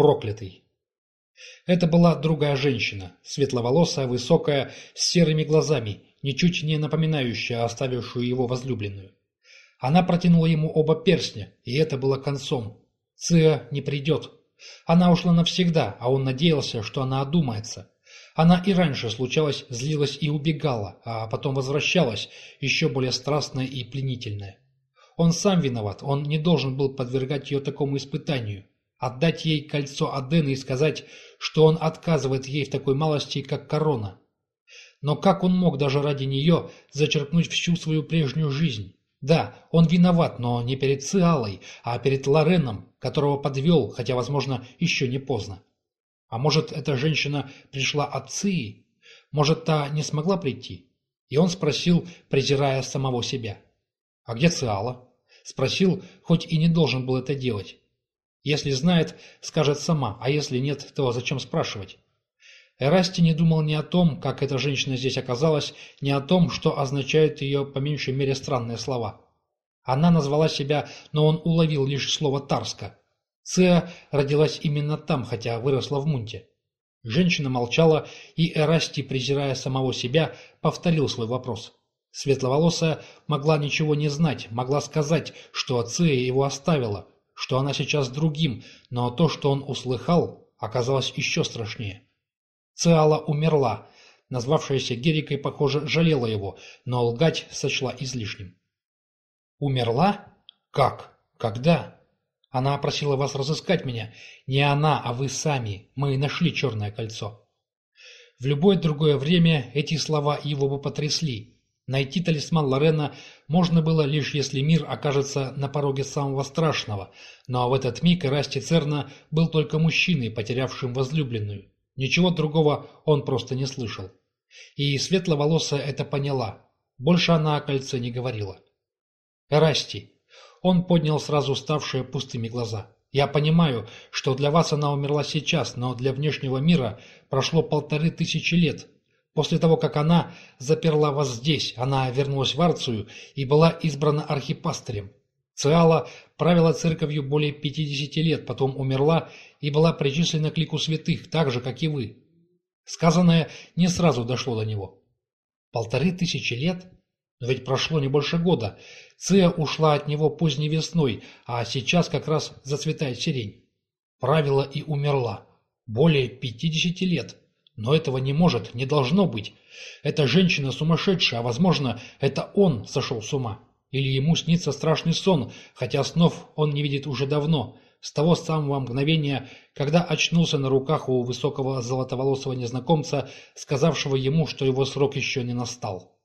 Проклятый. Это была другая женщина, светловолосая, высокая, с серыми глазами, ничуть не напоминающая оставившую его возлюбленную. Она протянула ему оба перстня, и это было концом. Циа не придет. Она ушла навсегда, а он надеялся, что она одумается. Она и раньше, случалось, злилась и убегала, а потом возвращалась, еще более страстная и пленительная. Он сам виноват, он не должен был подвергать ее такому испытанию. Отдать ей кольцо Адены и сказать, что он отказывает ей в такой малости, как корона. Но как он мог даже ради нее зачерпнуть всю свою прежнюю жизнь? Да, он виноват, но не перед Циалой, а перед Лореном, которого подвел, хотя, возможно, еще не поздно. А может, эта женщина пришла от Ции? Может, та не смогла прийти? И он спросил, презирая самого себя. «А где Циала?» Спросил, хоть и не должен был это делать. Если знает, скажет сама, а если нет, то зачем спрашивать? Эрасти не думал ни о том, как эта женщина здесь оказалась, ни о том, что означают ее по меньшей мере странные слова. Она назвала себя, но он уловил лишь слово «Тарска». Циа родилась именно там, хотя выросла в Мунте. Женщина молчала, и Эрасти, презирая самого себя, повторил свой вопрос. Светловолосая могла ничего не знать, могла сказать, что Циа его оставила, что она сейчас другим, но то, что он услыхал, оказалось еще страшнее. Циала умерла. Назвавшаяся Герикой, похоже, жалела его, но лгать сочла излишним. «Умерла? Как? Когда?» Она просила вас разыскать меня. Не она, а вы сами. Мы нашли черное кольцо. В любое другое время эти слова его бы потрясли. Найти талисман Лорена можно было лишь если мир окажется на пороге самого страшного, но в этот миг Эрасти Церна был только мужчиной, потерявшим возлюбленную. Ничего другого он просто не слышал. И светловолосая это поняла. Больше она о кольце не говорила. «Эрасти, он поднял сразу ставшие пустыми глаза. «Я понимаю, что для вас она умерла сейчас, но для внешнего мира прошло полторы тысячи лет. После того, как она заперла вас здесь, она вернулась в Арцию и была избрана архипастырем. Циала правила церковью более 50 лет, потом умерла и была причислена к лику святых, так же, как и вы. Сказанное не сразу дошло до него. Полторы тысячи лет? Но ведь прошло не больше года. Ция ушла от него поздней весной, а сейчас как раз зацветает сирень. Правила и умерла. Более пятидесяти лет. Но этого не может, не должно быть. Эта женщина сумасшедшая, а возможно, это он сошел с ума. Или ему снится страшный сон, хотя снов он не видит уже давно, с того самого мгновения, когда очнулся на руках у высокого золотоволосого незнакомца, сказавшего ему, что его срок еще не настал.